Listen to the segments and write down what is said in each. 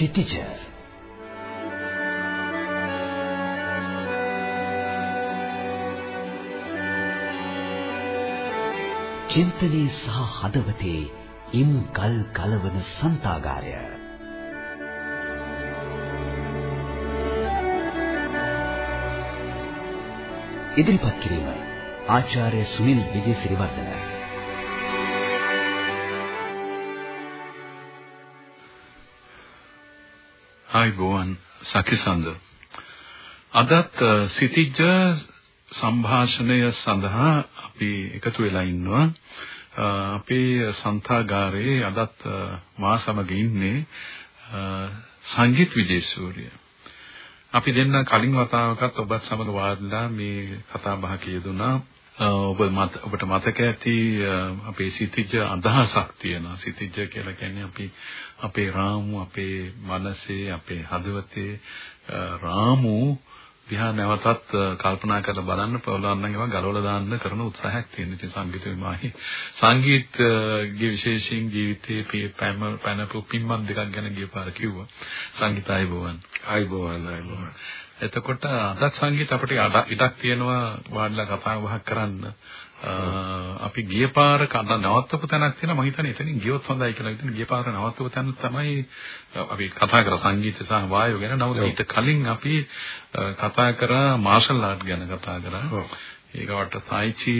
සිටිජර් චින්තනයේ සහ හදවතේ ඉම් ගල් ගලවන සන්තාගාරය. ඉදිරිපත් කිරීම ආචාර්ය සුනිල් විජේසිරිවර්ධන. ආයිබෝවන් සකිසඳ අදත් සිටිජ සංഭാෂණය සඳහා අපි එකතු වෙලා ඉන්නවා අපේ සන්තාගාරයේ අදත් මා සමග ඉන්නේ සංගීත් විජේසූරිය අපි දෙන්න කලින් වතාවකත් ඔබත් සමග වාඩිලා මේ කතා බහ කියදුනා. ඔබ මත ඔබට මතක ඇති අපේ සිතිජ අදහසක් තියෙනවා. සිතිජ කියලා කියන්නේ අපි අපේ රාමු අපේ මනසේ අපේ හදවතේ රාමු දිහා නැවතත් කල්පනා කරලා බලන්න පුළුවන් නම් ඒවා ගලවලා දාන්න කරන උත්සාහයක් තියෙන ඉතින් සංගීත විමාහි සංගීතයේ විශේෂයෙන් ජීවිතයේ පැම පැනපු පින්මන් දෙකක් ගැන ගියපාර කිව්වා. සංගීතයි බෝවන් ආයිබෝවන් ආයිබෝවන් එතකොට අදත් සංගීත අපිට ඉඩක් තියෙනවා වාඩිලා කතා බහක් කරන්න අපි ගිය පාර කඩ නවත්තපු තැනක් තියෙනවා මම හිතන්නේ එතනින් ගියොත් හොඳයි කියලා. ඉතින් ගිය පාර නවත්තපු තැන තමයි අපි කතා කරා සංගීත සහ වායු ගැන. නමුත් ඊට කලින් අපි කතා කරා මාෂල් ආර්ට් ගැන කතා කරා. ඒකට සායිචි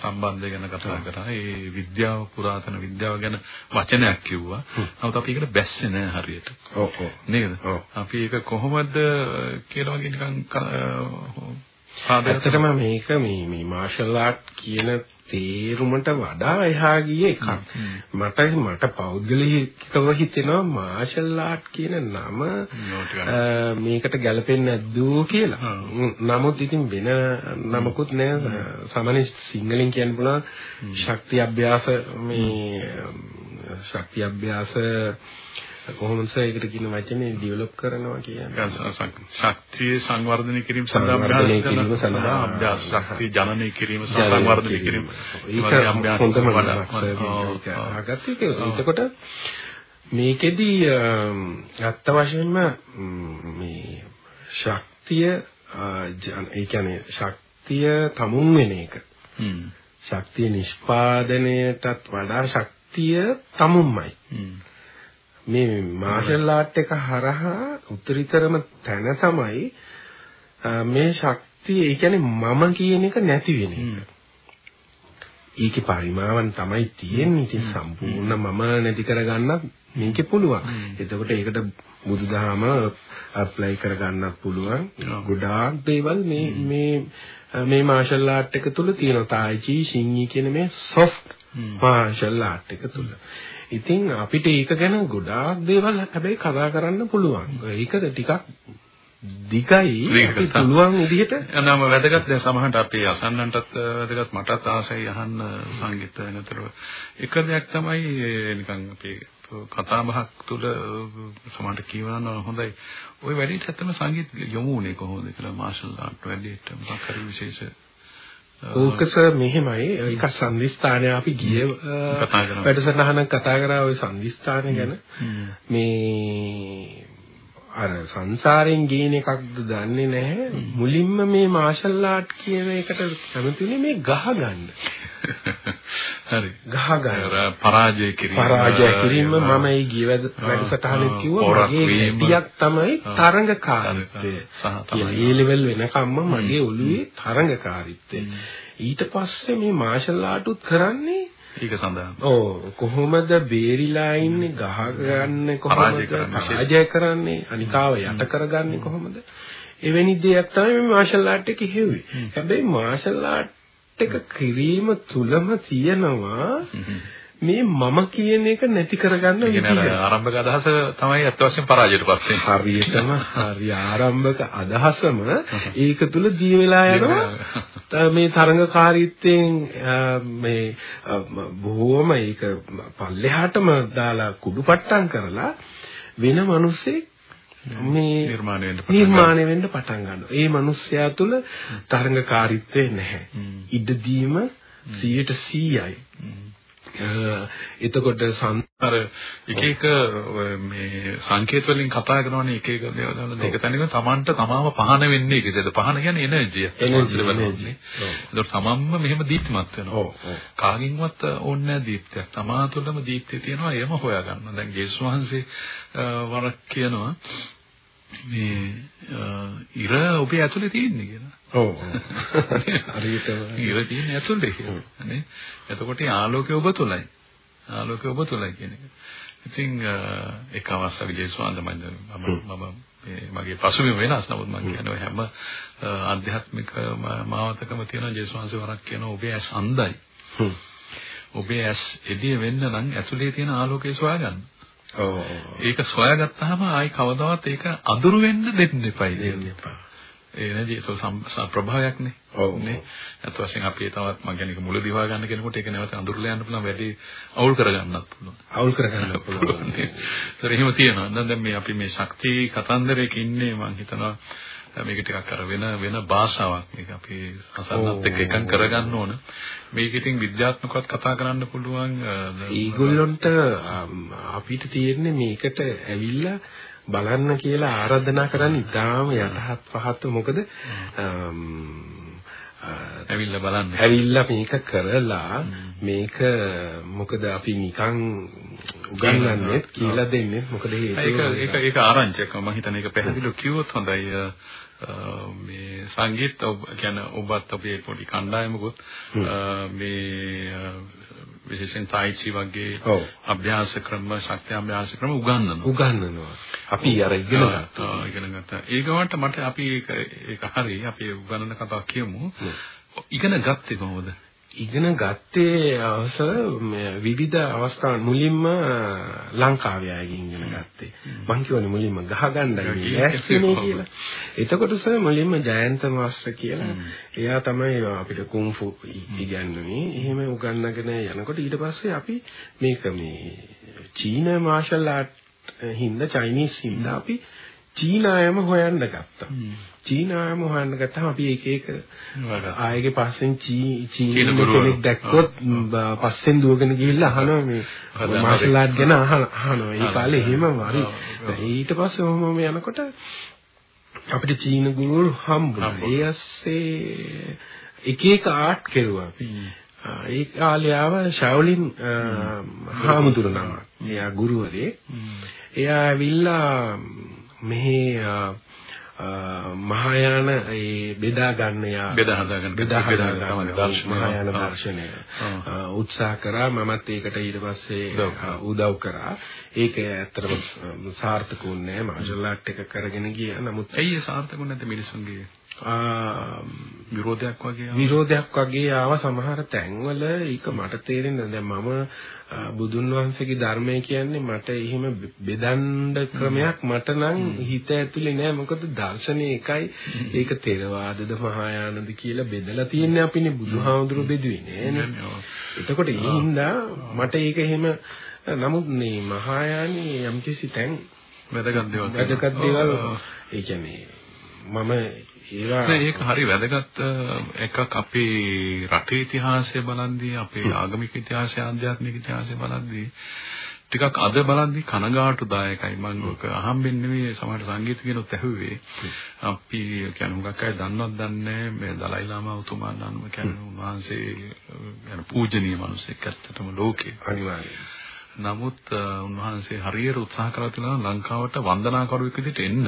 සම්බන්ධය ගැන කතා කරා. ඒ විද්‍යාව පුරාතන විද්‍යාව ගැන වචනයක් කිව්වා. නමුත් අපි ඒකට බැස්සේ නෑ හරියට. ඔව් ඔව්. නේද? අපි ඒක කොහොමද කියලා වගේ නිකන් ඇත්තටම මේක මේ මේ මාෂල් ආර්ට් කියන තේරුමට වඩා එහා ගිය එකක්. මට මට පෞද්ගලිකව හිතෙනවා මාෂල් ආර්ට් කියන නම මේකට ගැලපෙන්නේ නැද්දෝ කියලා. නමුත් ඉතින් වෙන නමකුත් නෑ. සාමාන්‍ය සිංහලෙන් කියන්න පුළුවන් ශක්තිය අභ්‍යාස මේ ශක්තිය අභ්‍යාස කොහොමද ඒකට කියන වචනේ ඩෙවලොප් කරනවා කියන්නේ? ශක්තිය සංවර්ධනය කිරීම සඳහා සංවර්ධනය කිරීම සඳහා. අභ්‍යාස ශක්තිය ජනනය කිරීම සහ සංවර්ධනය කිරීම. ඒක හොඳම වඩාගත් එතකොට මේකෙදි අත්ත වශයෙන්ම මේ ශක්තිය ඒ කියන්නේ ශක්තිය තමුන් වෙන එක. ශක්තිය නිෂ්පාදනයටත් වඩා ශක්තිය තමුන්මයි මේ මාෂල් ආර්ට් එක හරහා උත්තරීතරම තැන තමයි මේ ශක්තිය ඒ කියන්නේ මම කියන එක නැති වෙන එක. ඒකේ පරිමාවන් තමයි තියෙන්නේ. ඉතින් සම්පූර්ණ මම නැති කරගන්නත් මේකේ පුළුවන්. එතකොට ඒකට බුදුදහම ඇප්ලයි කරගන්නත් පුළුවන්. ගොඩාක් දේවල් මේ මේ මේ මාෂල් ආර්ට් එක තුල තියෙනවා. තායිචි, ෂින්ගි කියන මේ සොෆ්ට් මාෂල් ආර්ට් එක තුල. ඉතින් අපිට ඒක ගැන ගොඩාක් දේවල් හැබැයි කතා කරන්න පුළුවන්. ඒක ටිකක් දිගයි. අපි පුළුවන් විදිහට නම වැදගත්. දැන් සමහරට අපි අසන්නන්ටත් වැදගත්. මටත් ආසයි අහන්න සංගීත වෙනතර එක දෙයක් තමයි නිකන් අපි කතා බහක් තුළ සමහරට කියවන්න හොඳයි. ওই වැඩේට ඇත්තම සංගීත යොමු වුණේ කොහොමද කියලා මාෂල් ආර්ට් වැඩේට මොකක් හරි විශේෂ ඕකස මෙහෙමයි. එක සංදිස්ථානය අපි ගිය වැඩසටහනක් කතා කරා ওই සංදිස්ථානය ගැන. මේ අර සංසාරයෙන් ගේන එකක්ද දන්නේ නැහැ. මුලින්ම මේ මාෂල් ආර්ට් කියන එකට කැමතිුනේ මේ ගහ ගන්න. හරි. ගහ ගන්න. පරාජය කිරීම. පරාජය කිරීම මම ඒ ගිය වැඩසටහනේ කිව්වා. මගේ වැඩියක් තමයි තරඟකාරීත්වය. කියලා ඒ ලෙවල් වෙනකම්ම මගේ ඔළුවේ තරඟකාරීත්වය. ඊට පස්සේ මේ මාෂල් ආර්ට් උත් කරන්නේ ඒක සඳහා. ඔව් කොහොමද බේරිලා ඉන්නේ ගහ ගන්න කොහොමද පරාජය කරන්නේ අනිකාව යට කරගන්නේ කොහොමද? එවැනි දෙයක් තමයි මේ මාෂල් ආර්ට් එකේ හෙව්වේ. හැබැයි මාෂල් ආර්ට් එක කිරීම තුලම තියෙනවා මේ මම කියන එක නැති කරගන්න විදිය. ආරම්භක අදහස තමයි අත් වශයෙන් පරාජයටපත් වෙන්නේ. හරියටම හරි ආරම්භක අදහසම ඒක තුල දී වෙලා යනවා. මේ තරඟකාරීත්වයෙන් මේ බොහොම ඒක පල්ලෙහාටම දාලා කුඩුපට්ටම් කරලා වෙන මිනිස්සෙක් මේ නිර්මාණය වෙන්න නිර්මාණය වෙන්න පටන් ගන්නවා. ඒ මිනිස්යා තුල තරඟකාරීත්වය නැහැ. ඉඩ දීම 100%යි. එතකොට සංතර එක එක මේ සංකේත වලින් කතා කරනවනේ එක එක දේවල් දෙක තැනක තමන්ට තමාව පහන වෙන්නේ කිසිද පහන කියන්නේ එනර්ජිය එනර්ජි ඒක තමන්ම මෙහෙම දීප්තිමත් වෙනවා. ඔව් කාගින්වත් ඕනේ නැහැ දීප්තියක්. තමා තුළම දීප්තිය තියෙනවා එයම හොයාගන්න. දැන් ජේසුස් වහන්සේ වරක් කියනවා මේ ඉර ඔබේ ඇතුලේ තියෙන්නේ කියලා. ඔව්. හරියටම ඉර තියෙන්නේ ඇතුලේ කියලා. නේ? එතකොට ආලෝකය ඔබ තුලයි. ආලෝකය ඔබ තුලයි කියන එක. ඉතින් එක අවස්ථාවක ජේසුස් මම මම මගේ පසුබිම වෙනස් නමුත් මම කියනවා හැම ආධ්‍යාත්මික මාවතකම තියෙන ජේසුස් වහන්සේ වරක් කියනවා ඔබේ ඇස් අන්ධයි. ඔබේ ඇස් එළිය වෙන්න නම් ඇතුලේ තියෙන ආලෝකය සොයා ගන්න. ඔව්. ඒක සොයාගත්තාම ආයි කවදාවත් ඒක අඳුරු වෙන්න දෙන්න එපයි දෙන්න එපා. ඒ නේද ඒක ප්‍රභාවයක්නේ. ඔව් නේ. අත් වශයෙන් අපි තවත් මම කියන්නේ මුලදී හොයාගන්න කෙනෙකුට ඒක නැවත අඳුරලා යන්න පුළුවන් වැඩි අවුල් කරගන්නත් පුළුවන්. අවුල් කරගන්න පුළුවන්. ඒතර එහෙම තියෙනවා. දැන් මේ අපි මේ ශක්තිය කතන්දරයක ඉන්නේ මම හිතනවා මේක ටිකක් අර වෙන වෙන භාෂාවක්. මේක අපි අසන්නත් එක්ක එකක් කරගන්න ඕන. මේක ඉතින් විද්‍යාත්මකවත් කතා කරන්න පුළුවන් ඊගොල්ලොන්ට අපිට තියෙන්නේ මේකට ඇවිල්ලා බලන්න කියලා ආරාධනා කරන්න ඉතාම යටහත් පහත් මොකද ඇවිල්ලා බලන්න. ඇවිල්ලා මේක කරලා මේක මොකද අපි නිකන් උගන්වන්නේ කියලා දෙන්නේ. මොකද ඒක ඒක ඒක ආරංචියක්. මම හිතන්නේ ඒක පැහැදිලිව කිව්වොත් හොඳයි. මේ සංගීත ඔබ කියන්නේ ඔබත් අපේ පොඩි කණ්ඩායමකුත් මේ විශේෂයෙන් තායිචි වගේ අභ්‍යාස ක්‍රම ශක්ති අභ්‍යාස ක්‍රම උගන්වනවා. උගන්වනවා. අපි අර ඉගෙන ගත්තා. ඉගෙන ගත්තා. ඒකවට මට අපි ඒක ඒක හරි අපි උගන්වන කතාවක් කියමු. ඉගෙන ගත්තේ කොහොමද ඉගෙන ගත්තේ අවසර විවිධ අවස්ථාන් මුලින්ම ලංකාවේ අයගෙන් ඉගෙන ගත්තේ. මං කියවනේ මුලින්ම ගහගන්නයි ඇස්තිනේ කියලා. එතකොට සර් මුලින්ම ජයන්ත මාස්ටර් කියලා එයා තමයි අපිට කුන්ෆු ඉගන්වන්නේ. එහෙම උගන්වගෙන යනකොට ඊට පස්සේ අපි මේක මේ චීන මාෂල් ආර්ට් හින්දා චයිනීස් හින්දා අපි චීනායම හොයන්න ගත්තා. චීනායම හොයන්න ගත්තාම අපි එක එක ආයෙගේ පස්සෙන් චීන කෙනෙක් දැක්කොත් පස්සෙන් දුවගෙන ගිහිල්ලා අහනවා මේ මාෂල් ආර්ට් ගැන අහනවා. ඒ කාලේ එහෙම හරි. ඊට පස්සේ ඔහොම යනකොට අපිට චීන ගුරුවරු හම්බුණා. ඒ ඇස්සේ එක එක ආර්ට් කෙරුවා. ඒ කාලේ ආව ෂාවලින් හාමුදුර නම. එයා ගුරුවරේ. එයා ඇවිල්ලා මෙහි මහායාන ඒ බෙදා ගන්න යා බෙදා හදා ගන්න බෙදා හදා ගන්න දර්ශන මහායාන දර්ශනය. උත්සාහ කරා මමත් ඒකට ඊට පස්සේ උදව් කරා. ඒක ඇත්තටම සාර්ථක වුණේ නැහැ. මාෂල් ආර්ට් එක කරගෙන ගියා. නමුත් ඇයි සාර්ථක වුණේ නැත්නම් මිනිස්සුන්ගේ විරෝධයක් වගේ විරෝධයක් වගේ ආව සමහර තැන්වල ඒක මට තේරෙන්නේ දැන් මම බුදුන් වහන්සේගේ ධර්මය කියන්නේ මට එහෙම බෙදන්න ක්‍රමයක් මට නම් හිත ඇතුලේ නෑ මොකද දර්ශනේ එකයි. ඒක තේරවාදද මහායානද කියලා බෙදලා තියන්නේ අපිනේ බුදුහාමුදුරු බෙදුවේ නෑනේ එතකොට ඒ හින්දා මට ඒක එහෙම නමුත් මේ මහායානී යම්කිසි තැන් වැදගත් දේවල් වැදගත් දේවල් ඒ කියන්නේ මම ඒවා ඒක හරි වැදගත් එකක් අපේ රටේ ඉතිහාසය බලද්දී අපේ ආගමික ඉතිහාසය ආධ්‍යාත්මික ඉතිහාසය බලද්දී ටිකක් අද බලද්දී කනගාටුදායකයි මම ඔක අහම්බෙන් නෙවෙයි සමහර සංගීත කියනොත් ඇහුවේ අපි කියන්නේ හුඟක් අය දන්නවත් දන්නේ මේ දලයි ලාමා උතුමා නම් කියන්නේ උන්වහන්සේ يعني පූජනීය මිනිසෙක් ඇත්තටම ලෝකේ අනිවාර්යයෙන් නමුත් උන්වහන්සේ හරියට උත්සාහ කරලා තියෙනවා ලංකාවට වන්දනාකරුවෙක් විදිහට එන්න.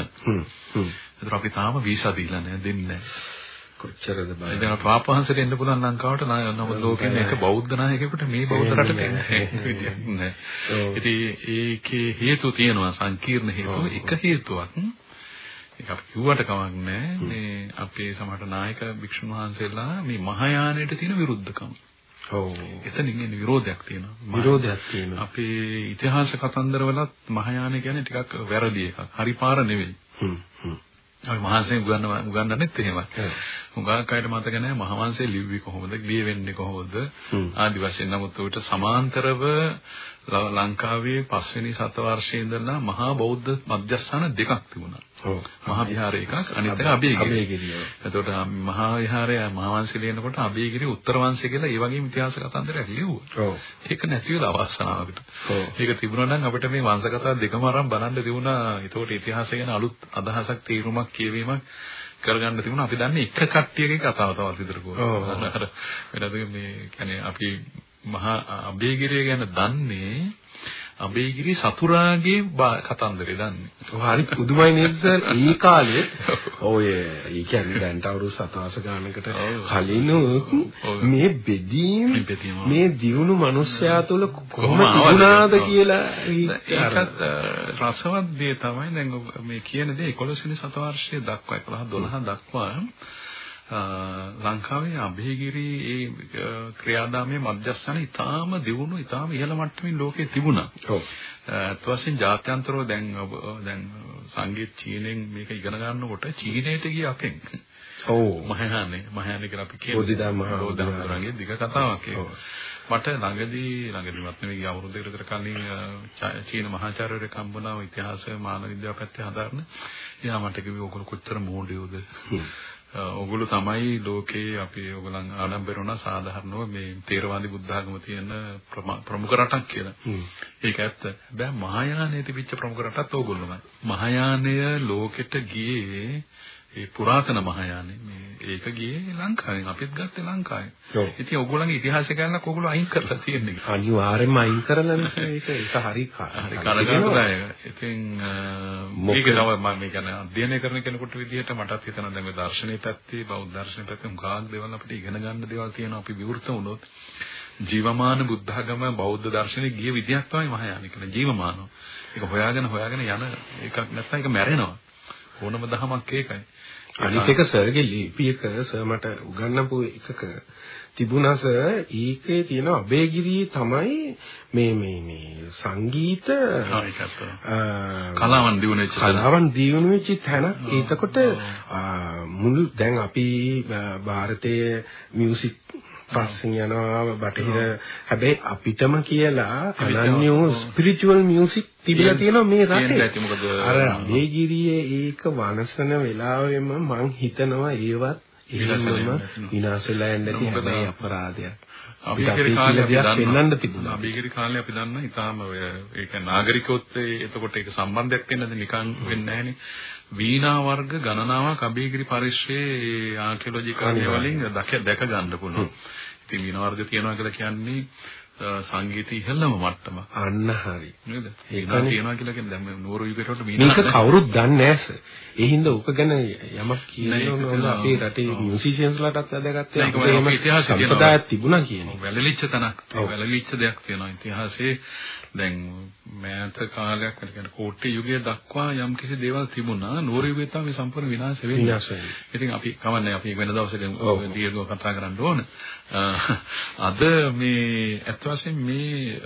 ඒතර අපි තාම වීසා දීලා නැහැ දෙන්නේ නැහැ. කොච්චරද බය. දැන් පාපවහන්සේට එන්න පුළුවන් ලංකාවට නමුත් ලෝකෙන් එක බෞද්ධ නායකයෙකුට මේ බෞද්ධ රටට එන්න නැහැ. ඉතින් ඒකේ හේතු තියෙනවා සංකීර්ණ හේතු. එක හේතුවක් ඒක අපි කිව්වට කමක් නැහැ. මේ අපේ සමහර නායක භික්ෂුන් වහන්සේලා මේ මහායානයට තියෙන විරුද්ධකම. ඔව්. එතනින් එන විරෝධයක් තියෙනවා. විරෝධයක් තියෙනවා. අපේ ඉතිහාස කතන්දරවලත් මහායාන කියන්නේ ටිකක් වැරදි එකක්. හරි පාර නෙවෙයි. හ්ම් හ්ම්. අපි මහන්සියෙන් උගන්වන්න උගන්වන්නෙත් එහෙමයි. හුඟක් අයට මතක නැහැ මහවංශය ලිව්වේ කොහොමද, ලිය වෙන්නේ කොහොමද ආදි වශයෙන්. නමුත් උට සමාන්තරව ලංකාවේ පස්වෙනි සතවර්ෂයේ ඉඳලා මහා බෞද්ධ මධ්‍යස්ථාන දෙකක් තිබුණා. ඔව්. මහා විහාරය එකක් අනිත් එක අබේගිරිය. එතකොට මහා විහාරය මහා වංශය ලියනකොට අබේගිරිය උත්තර වංශය කියලා ඒ වගේම ඉතිහාස කතන්දරයක් ලිව්වා. ඔව්. ඒක නැති වෙලා අවස්ථාවකට. ඔව්. ඒක තිබුණා නම් අපිට මේ වංශ කතා දෙකම අරන් බලන්න තිබුණා. ඒතකොට ඉතිහාසය ගැන අලුත් අදහසක් තීරුමක් කියවීමක් කරගන්න තිබුණා. අපි දන්නේ එක කට්ටියගේ කතාව තවත් විතර කොහොමද? මේ කියන්නේ අපි මහා අබේගිරිය ගැන දන්නේ අබේගිරි සතුරාගේ කතන්දරේ දන්නේ. හරි පුදුමයි නේද සර්? ඊ කාලේ ඔය ඒ කියන්නේ දැන්ට අවුරුදු 7 ගානකට කලින් මේ බෙදීම් මේ දියුණු මිනිස්යා තුළ කොහොම තිබුණාද කියලා ඒකත් රසවත් දේ තමයි. දැන් මේ කියන දේ 11 වෙනි සතවර්ෂයේ දක්වා 11 12 දක්වා ලංකාවේ අභයගිරි ඒ ක්‍රියාදාමයේ මධ්‍යස්ථාන ඉතාම දියුණු ඉතාම ඉහළ මට්ටමින් ලෝකේ තිබුණා. ඔව්. ඒත් වශයෙන් ජාත්‍යන්තරව දැන් දැන් සංගීත චීනෙන් මේක ඉගෙන ගන්නකොට චීනයට ගිය අපෙන්. ඔව්. මහායානේ මහායානේ කියලා අපි කියන්නේ. බෝධිධම්ම බෝධිධම්මගේ දිග කතාවක් ඒක. මට ළඟදී ළඟදීවත් නෙවෙයි අවුරුදු දෙකකට කලින් චීන මහාචාර්යවරයෙක් හම්බුණා ඉතිහාසය මානව විද්‍යාව පැත්තේ හදාරන. එයා මට කිව්වේ ඔයගොල්ලෝ කොච්චර මෝඩයෝද ඔගොල්ලෝ තමයි ලෝකේ අපි ඔයගලන් ආඩම්බර වුණා සාධාරණව මේ තේරවාදී බුද්ධ ආගම තියෙන ප්‍රමුඛ රටක් කියලා. ඒක ඇත්ත. හැබැයි මහායානයේ තිබිච්ච ප්‍රමුඛ රටත් ඕගොල්ලෝමයි. මහායානය ලෝකෙට ගියේ ඒ පුරාතන මහායානෙ මේ ඒක ගියේ ලංකාවෙන් අපිත් ගත්තේ ලංකාවෙන්. ඉතින් ඕගොල්ලන්ගේ ඉතිහාසය ගැනක් ඕගොල්ලෝ අයින් කරලා තියෙන්නේ. අනිවාර්යෙන්ම අයින් කරලා ඒක ඒක හරි හරි කනගාටුදායක. ඉතින් මේක තමයි මම මේ කියන්නේ අධ්‍යයනය කරන කෙනෙකුට විදිහට මටත් හිතෙනවා දැන් මේ දර්ශනීය පැත්තේ බෞද්ධ දර්ශනීය පැත්තේ මුගාක් දේවල් අපිට ඉගෙන ගන්න දේවල් තියෙනවා අපි විවෘත වුණොත් ජීවමාන බුද්ධඝම බෞද්ධ දර්ශනේ ගිය විදිහක් තමයි මහායානික කියන ජීවමානව. ඒක හොයාගෙන හොයාගෙන යන එකක් නැත්නම් ඒක මැරෙනවා. ඕනම දහමක් ඒකයි. අනිත් එක සර්ගේ ලිපි එක සර් මට උගන්වපු එකක තිබුණා සර් ඒකේ තියෙන අබේගිරියේ තමයි මේ මේ මේ සංගීත කලාවන් දිනු වෙච්ච කලාවන් දිනු වෙච්ච තැන. ඒතකොට මුළු දැන් අපි ಭಾರತයේ මියුසික් පස්සෙන් යනවා බටහිර. හැබැයි අපිටම කියලා අනන්‍ය ස්පිරිචුවල් මියුසික් තිබිලා තියෙනවා මේ රටේ. අර මේගිරියේ ඒක වනසන වෙලාවෙම මං හිතනවා ඒවත් එහෙමම විනාශ වෙලා යන්නේ නැති හැබැයි අපරාධයක්. අභිගිරි කාලේ අපි දන්නා තිබුණා. අභිගිරි කාලේ අපි දන්නා ඊටාම ඔය ඒක නාගරිකොත් එතකොට ඒක සම්බන්ධයක් වෙන්නද නිකන් වෙන්නේ නැහනේ. වීණා වර්ග ගණනාවක් අභිගිරි පරිශ්‍රයේ ආකියොලොජිකල් වලින් දැක ගන්න පුළුවන්. ඉතින් වීණා වර්ග තියනවා කියලා කියන්නේ සංගීත ඉහළම මට්ටම. අන්න හරි. නේද? ඒක තියනවා කියලා කියන්නේ දැන් නුවර යුගයට වීණා මේක කවුරුත් දන්නේ නැහැ ඒ හින්දා උක ගැන යමක් කියනවා අපේ රටේ මියුසිෂියන්ස්ලාටත් වැදගත් ඒක ඉතිහාසය සම්ප්‍රදායක් තිබුණා කියන්නේ. වැළලිච්ච තැනක්. වැළලිච්ච දෙයක් තියෙනවා ඉතිහාසයේ. දැන් මෑත කාලයක් කියන්නේ කෝට්ටේ යුගයේ දක්වා යම් කිසි දේවල් තිබුණා නුවර යුගයේ තමයි සම්පූර්ණ විනාශ වෙන්නේ. විනාශ වෙන්නේ. ඉතින් අපි කවන්නේ අපි වෙන දවසක දීර්ඝව කතා කරන්න ඕන. අද මේ අත් වශයෙන් මේ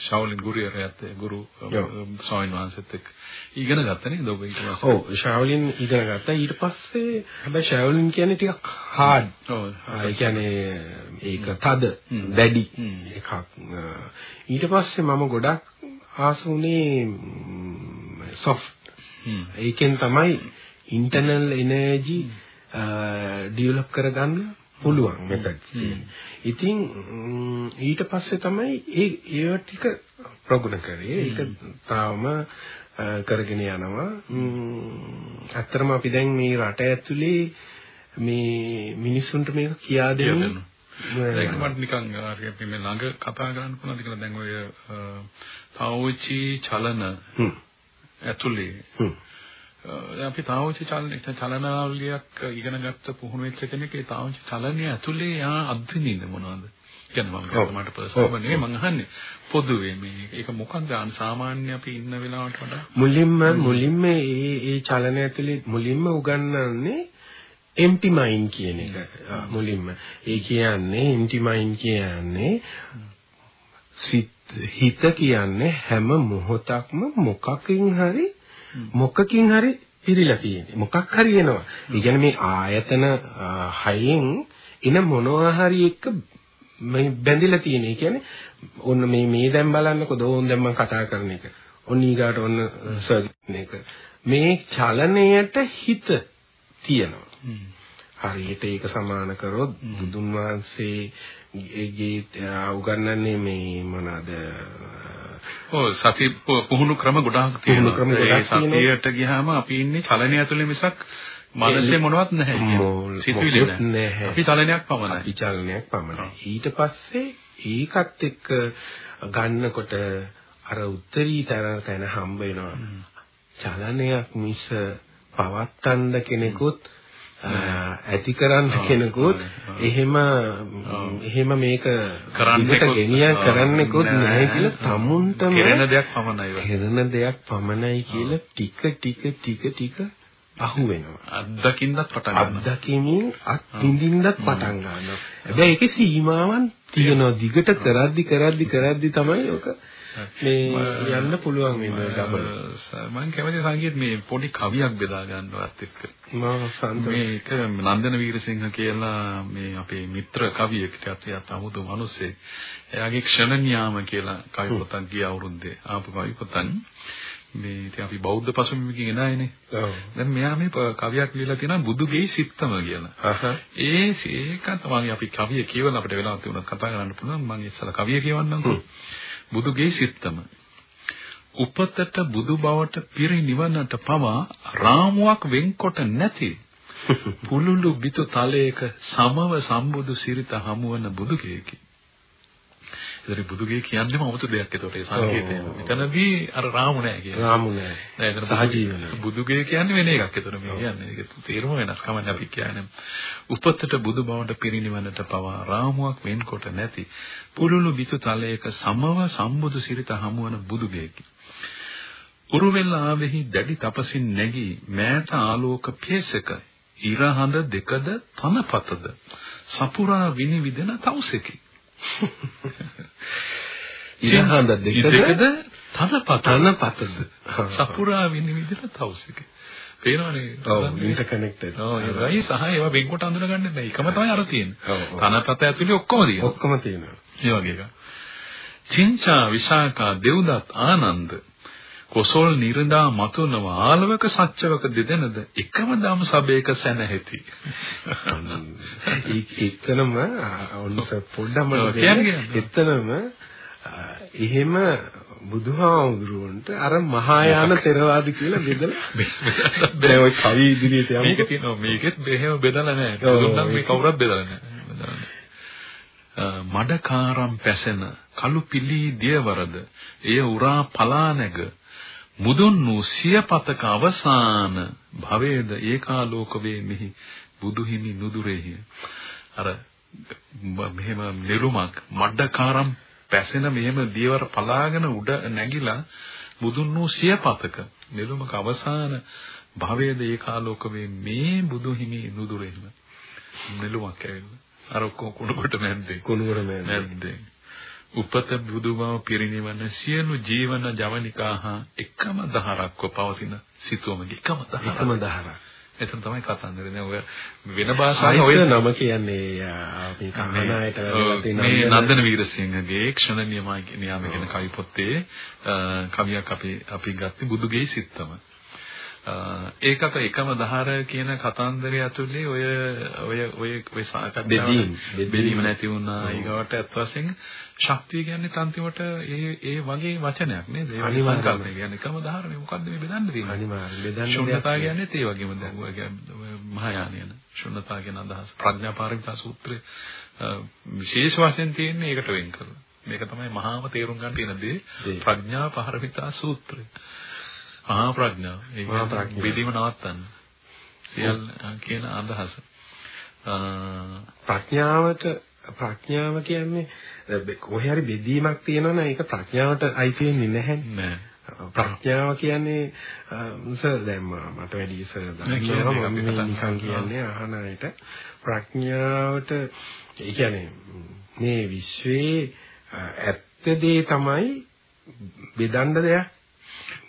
ශාවලින් ගුරුවරයාත් ගුරු ස්වාමීන් වහන්සේත් එක්ක ඉගෙන ගත්තා නේද ඔබ ඊට පස්සේ? ඔව් ශාවලින් ඉගෙන ගත්තා. ඊට පස්සේ හැබැයි ශාවලින් කියන්නේ ටිකක් hard. ඔව්. ඒ කියන්නේ ඒක තද, දැඩි එකක්. ඊට පස්සේ මම ගොඩක් ආසුනේ soft. ඒකෙන් තමයි internal energy ඩෙවලොප් කරගන්න පුළුවන් මෙතන. ඉතින් ඊට පස්සේ තමයි ඒ ඒව ටික ප්‍රගුණ කරේ. ඒක තාම කරගෙන යනවා. ඇත්තටම අපි දැන් මේ රට ඇතුලේ මේ මිනිස්සුන්ට මේක කියා දෙන්න ඒක මට නිකන් අපි මේ ළඟ කතා කරන්න පුළුවන්ද කියලා දැන් ඔය තාවෝචි චලන ඇතුලේ අපි තාවෝචි චලන චලනාවලියක් ඉගෙන ගත්ත පුහුණු වෙච්ච කෙනෙක්. ඒ තාවෝචි චලනය ඇතුලේ යා අත්දිනින්න මොනවද? කියන්නේ මම මට පර්සනල් නෙවෙයි මම අහන්නේ පොදුවේ මේ ඒක මොකක්ද? සාමාන්‍ය අපි ඉන්න වෙලාවට වඩා. මුලින්ම මුලින්ම ඒ ඒ චලනය ඇතුලේ මුලින්ම උගන්වන්නේ empty mind කියන එක. මුලින්ම. ඒ කියන්නේ empty mind කියන්නේ හිත කියන්නේ හැම මොහොතක්ම මොකකින් හරි මොකකින් හරි පිරීලා තියෙන්නේ. මොකක් හරි එනවා. ඒ කියන්නේ මේ ආයතන හයෙන් එන මොනවා හරි එක මේ බැඳිලා තියෙන. ඒ කියන්නේ ඔන්න මේ මේ දැන් බලන්නකෝ දෝන් දැන් මම කතා කරන එක. ඔන්න ඊගාට ඔන්න සර්ජන් එක. මේ චලනයට හිත තියෙනවා. හරියට ඒක සමාන කරොත් බුදුන් වහන්සේගේ උගන්වන්නේ මේ මොනවාද ඔව් සති පුහුණු ක්‍රම ගොඩාක් තියෙනවා. ඒ සතියට ගියාම අපි ඉන්නේ චලනය ඇතුලේ මිසක් මනසේ මොනවත් නැහැ. සිතුවිලි නැහැ. අපි චලනයක් පමණයි. අපි චලනයක් පමණයි. ඊට පස්සේ ඒකත් එක්ක ගන්නකොට අර උත්තරීතර තැන හම්බ වෙනවා. චලනයක් මිස පවත්තන්න කෙනෙකුත් ඇති කරන්න කෙනෙකුත් එහෙම එහෙම මේක කරන්නට ගෙනියන් කරන්නෙකුත් නැහැ කියලා තමුන්ටම කරන දෙයක් පමණයි. කරන දෙයක් පමණයි කියලා ටික ටික ටික ටික අහු වෙනවා අත්දකින්නත් පටන් ගන්නවා. අත්දකිමින් අත් විඳින්නත් පටන් ගන්නවා. හැබැයි ඒකේ සීමාවන් තියෙනවා. දිගට කරද්දි කරද්දි කරද්දි තමයි ඔක මේ යන්න පුළුවන් මේ ගමන. මම කැමති සංගීත මේ පොඩි කවියක් බෙදා ගන්නවත් එක්ක. මම මේක නන්දන වීරසිංහ කියලා මේ අපේ මිත්‍ර කවියෙක්ට අතියත් අමුතු මිනිස්සෙක්. එයාගේ ක්ෂණ නියාම කියලා කවි පොතක් ගිය අවුරුද්දේ ආපු කවි පොතක්. මේ ඉතින් අපි බෞද්ධ පසුබිමකින් එන අයනේ. ඔව්. දැන් මෙයා මේ කවියක් ලියලා තියෙනවා බුදුගේ සිත්තම කියලා. ඒ ඒක තමයි අපි කවිය කියවන අපිට වෙලාවක් තිබුණත් කතා කරන්න පුළුවන්. මම ඉස්සලා කවිය කියවන්නම්කෝ. බුදුගේ සිත්තම උපතට බුදු බවට පිරිනිවනට පවා රාමුවක් වෙන්කොට නැති පුලුළු බිතු තලයක සමව සම්බුදු සිරිත හමුවන බුදුකේකි. ඒතරේ බුදුගේ කියන්නේම 아무තු දෙයක් ඒතකොට ඒ සංකේතය. මෙතනදී අර රාමු නෑ කියන්නේ. රාමු නෑ. නෑ සහජීවන. බුදුගේ කියන්නේ වෙන එකක්. ඒතකොට මේ කියන්නේ ඒක තේරුම වෙනස්කම අපි කියන්නේ. උපතට බුදු බවට පිරිනිවනට පවා රාමුවක් වෙන්කොට නැති පුරුළු බිතු තලයක සමව සම්බුදු සිරිත හමුවන බුදුගේකි. උරුවෙල් ආවෙහි දැඩි තපසින් නැගී මෑත ආලෝක පේසක ඉරහඳ දෙකද තනපතද සපුරා විනිවිදන තවුසෙකි. ඉරහඳ දෙකද තනපත තනපතද සපුරා විනිවිදන තවුසෙකි. පේනවනේ. ඔව් ඉන්ටර්කනෙක්ටඩ්. ඔව් ඒවයි සහ ඒවා වෙන්කොට අඳුනගන්න බෑ. එකම තමයි අර තියෙන්නේ. තනපත ඇතුලේ ඔක්කොම තියෙනවා. ඔක්කොම තියෙනවා. ඒ වගේ එකක්. චින්චා විසාකා දෙව්දත් ආනන්ද කොසල් නිරදා මතුනව ආලවක සත්‍යවක දෙදෙනද එකම දම් සබේක සැනහෙති. එතනම ඔන්න පොඩ්ඩම කියන්නේ එතනම එහෙම බුදුහාමුදුරුවන්ට අර මහායාන තෙරවාද කියලා බෙදලා දැන් ওই කවි ඉදිරියට යමු. මේක තියෙනවා මේකෙත් බෙහෙම බෙදලා නැහැ. දුන්නම් මේ කවුරුත් බෙදලා නැහැ. මඩකාරම් පැසෙන කළු පිලි දියවරද එය උරා පලා නැග මුදුන් වූ සියපතක අවසාන භවයේද ඒකාලෝක වේ මෙහි බුදුහිමි නුදුරේහි. අර මෙහෙම නිරුමක් මඩකාරම් පැසෙන මෙහෙම දියවර පලාගෙන උඩ නැගිලා බුදුන් වූ සියපතක නිරුමක අවසාන භවයේද ඒකාලෝක වේ මේ බුදුහිමි නුදුරේහිම නිරුමක් ඇවිල්ලා. අර කුණු කොට නැද්දේ? කුණු කොට නැද්දේ උපත බුදුබව පිරිනිවන සියලු ජීවන ජවනිකා හා එකම දහරක්ව පවතින සිතුවමගේ එකම දහරක්. එකම දහරක්. එතන තමයි කතන්දරේ. දැන් ඔය වෙන භාෂාවක ඔය නම කියන්නේ අපි කමනායට මේ නන්දන වීරසිංහගේ ක්ෂණ නියමයි නියාම කියන කවි පොතේ කවියක් අපි අපි ගත්තේ බුදුගේ සිත්තම. ඒකට එකම දහර කියන කතන්දරය ඇතුලේ ඔය ඔය ඔය ඔය සාකච්ඡා බෙදීම් නැති වුණා. ඊගවට අත් වශයෙන් ශක්තිය කියන්නේ අන්තිමට ඒ ඒ වගේ වචනයක් නේද? ඒ වගේ සංකල්පය කියන්නේ එකම දහරනේ මොකද්ද මේ බෙදන්න තියෙන්නේ? අනිවාර්යයෙන් බෙදන්න ශුන්‍යතාව කියන්නේ ඒ වගේම දැන් ඔය මහායානයන ශුන්‍යතාව කියන අදහස. ප්‍රඥා පාරමිතා සූත්‍රයේ විශේෂ වශයෙන් තියෙන්නේ ඒකට වෙන් කරලා. මේක තමයි මහාම තේරුම් ගන්න තියෙන දේ. ප්‍රඥා පාරමිතා සූත්‍රය මහා ප්‍රඥාව. ඒ ප්‍රඥාව. බෙදීම නවත්තන්න. සියල් කියන අදහස. ප්‍රඥාවට ප්‍රඥාව කියන්නේ කොහේ හරි බෙදීමක් තියෙනවනේ ඒක ප්‍රඥාවට අයිති වෙන්නේ නැහැ. ප්‍රඥාව කියන්නේ සර් දැන් මට වැඩි සර් මම නිකන් කියන්නේ අහන අයට ප්‍රඥාවට ඒ කියන්නේ මේ විශ්වයේ ඇත්ත දේ තමයි බෙදන්න දෙයක්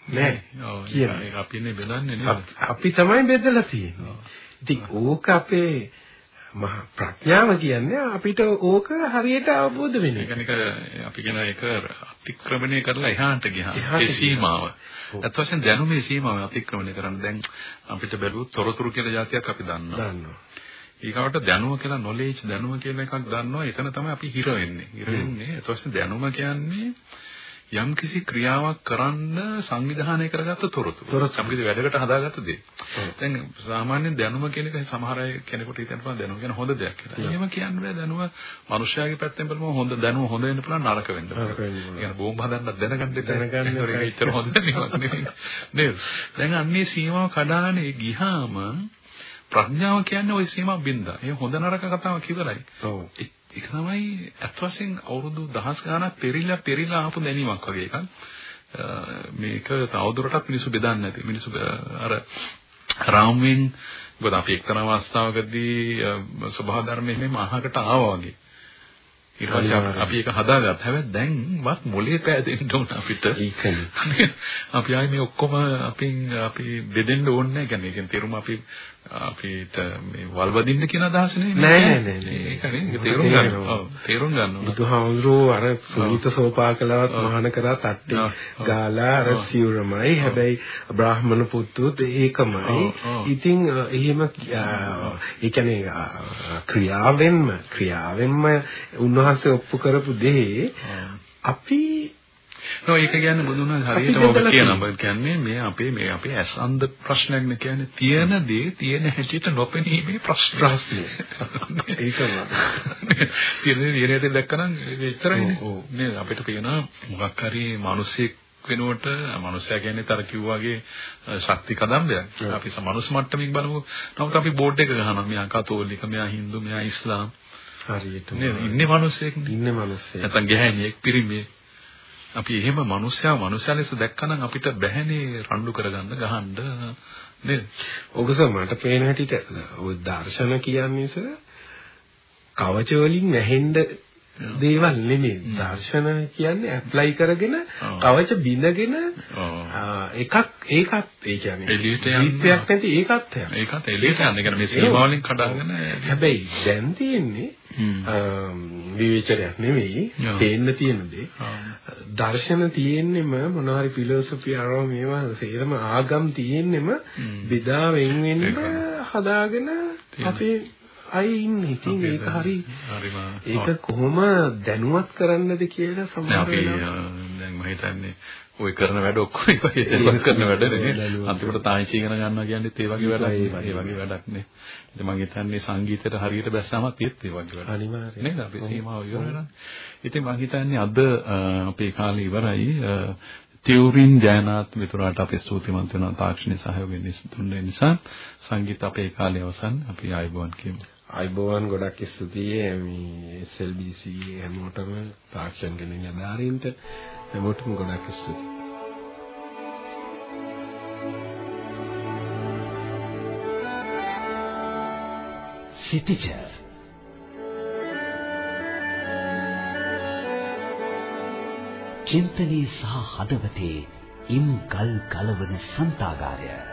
නෑ. කියන එක අපිනේ බෙදන්නේ නේද? අපි තමයි බෙදලා තියෙන්නේ. ඉතින් ඕක අපේ මහ ප්‍රඥාව කියන්නේ අපිට ඕක හරියට අවබෝධ වෙන එක. ඒක අපි කියන එක අතික්‍රමණය කරලා එහාට ගියා. ඒ සීමාව. අත් වශයෙන් දැනුමේ සීමාව අතික්‍රමණය කරන්න දැන් අපිට බැලුවොත් තොරතුරු කියලා જાතියක් අපි දන්නවා. දන්නවා. ඊගවට දැනුම කියලා knowledge දැනුම කියලා එකක් දන්නවා. එතන තමයි අපි හිර වෙන්නේ. හිර වෙන්නේ. ඊට පස්සේ දැනුම කියන්නේ යම්කිසි ක්‍රියාවක් කරන්න සංවිධානය කරගත්ත තොරතුරු. තොරතුරු යම්කිසි වැඩකට හදාගත්ත දේ. දැන් සාමාන්‍ය දැනුම කියන එක සමහර අය කෙනෙකුට හිතන්න පුළුවන් දැනුම කියන හොඳ දෙයක් කියලා. එහෙම කියන්න බෑ දැනුම මනුෂ්‍යයාගේ පැත්තෙන් බලමු හොඳ දැනුම හොඳ වෙන්න පුළුවන් නරක වෙන්න. නරක වෙන්න. කියන්නේ බෝම්බ හදන්න දැනගන්න දැනගන්න ඒක ඉතර හොඳ නෙවෙයි. නේද? දැන් අන්නේ සීමාව කඩානේ ගිහාම ප්‍රඥාව කියන්නේ ওই සීමා බින්දා. ඒ හොඳ නරක කතාවක් ඉවරයි. ඔව්. ඒක තමයි අත් වශයෙන් අවුරුදු දහස් ගාණක් පෙරිලා පෙරිලා ආපු දැනීමක් වගේ එකක්. මේක තවදුරටත් මිනිස්සු බෙදන්නේ නැති. මිනිස්සු අර රාමෙන් මොකද අපි එක්තරා අවස්ථාවකදී ස්වභාව ධර්මයේ මහකට ආවා වගේ. ඊට පස්සේ අපි ඒක හදාගත්තා. හැබැයි දැන් වත් මොලේ පෑදෙන්න ඕන අපිට. ඒකනේ. අපි ආයේ මේ ඔක්කොම අපින් අපි බෙදෙන්න ඕනේ නැහැ. කියන්නේ ඒකෙන් තේරුම අපි අපිට මේ වල්වදින්න කියන අදහස නෙවෙයි. නෑ නෑ නෑ. ඒකනේ තේරුම් ගන්න. ඔව් තේරුම් ගන්න ඕන. බුදුහාමුදුරුවෝ අර සුනිත සෝපාකලවත් මහාන කරා තට්ටි ගාලා අර සිවුරමයි. හැබැයි බ්‍රාහ්මණ පුතුත් ඒකමයි. ඉතින් එහෙම ඒ කියන්නේ ක්‍රියාවෙන්ම ක්‍රියාවෙන්ම උන්වහන්සේ ඔප්පු කරපු දේ අපි නෝ ඒක කියන්නේ බුදුන් වහන්සේ හරියටම ඔබ කියනවා. ඔබ කියන්නේ මේ අපේ මේ අපේ ඇස් අන්ධ ප්‍රශ්නයක් නේ කියන්නේ තියෙන දේ තියෙන හැටියට නොපෙනීමේ ප්‍රශ්න රහසය. ඒකම. තියෙන දේ තියෙන හැටියට දැක්කනම් එච්චරයිනේ. නේද අපිට පේනවා මොකක් හරි මිනිස්සෙක් වෙනුවට මනුස්සයා කියන්නේ තර කිව්වාගේ ශක්ති කදම්බයක්. අපි සමනුස් මට්ටමින් බලමු. නමුත් අපි බෝඩ් එක ගහනවා. මෙයා කතෝලික, මෙයා හින්දු, මෙයා ඉස්ලාම්. හරියට. නේද? ඉන්නේ මිනිස්සෙක්. ඉන්නේ මිනිස්සෙක්. නැත්නම් ගැහැණියෙක්, පිරිමියෙක්. අපි එහෙම මිනිස්සයා මිනිස්සයා ලෙස දැක්කනම් අපිට බැහැනේ රණ්ඩු කරගන්න ගහන්න නේද? ඔකස මට පේන හැටිට ඔය දර්ශන කියන්නේ කවච වලින් නැහෙන්න දේවල් නෙමෙයි. දර්ශන කියන්නේ ඇප්ලයි කරගෙන කවච බිඳගෙන එකක් ඒකත් ඒ කියන්නේ එළියට යන්නක් නැති ඒකත් යන. ඒකත් එළියට යන. ඒ කියන්නේ මේ සීමාවලින් කඩාගෙන හැබැයි දැන් තියෙන්නේ විවේචනයක් නෙමෙයි තේන්න තියෙන දේ. දර්ශන තියෙන්නෙම මොනවා හරි ෆිලොසොෆි අරම මේවා සේරම ආගම් තියෙන්නෙම බෙදා වෙන් වෙන්න හදාගෙන අපේ අය ඉන්නේ. ඉතින් ඒක හරි ඒක කොහොම දැනුවත් කරන්නද කියලා සමහර දැන් මම හිතන්නේ ඔය කරන වැඩ ඔක්කොම ඒ වගේ කරන වැඩ නේ. අන්තිමට තායිචි ඉගෙන ගන්නවා කියන්නේ ඒ වගේ වැඩක්. ඒ වගේ වැඩක් නේ. ඉතින් මම හිතන්නේ සංගීතයට හරියට බැස්සම තියෙත් ඒ වගේ වැඩක්. අනිවාර්යයෙන්. නේද? අපේ සීමාව ඉවර වෙනවා. ඉතින් මම හිතන්නේ අද අපේ කාලේ ඉවරයි. තියුරින් ජයනාත් මිතුරාට අපි ස්තුතිවන්ත වෙනවා තාක්ෂණික සහයෝගයෙන් දුන්න නිසා සංගීත අපේ කාලේ අවසන් අපි ආයුබෝවන් කියමු. ආයුබෝවන් ගොඩක් ස්තුතියි. මේ SLBC හැමෝටම තාක්ෂණ ගැන නිලධාරීන්ට හැමෝටම ගොඩක් ස්තුතියි. සිටිජ චින්තනයේ සහ හදවතේ ඉම් ගල් ගලවන සන්තාගාරය.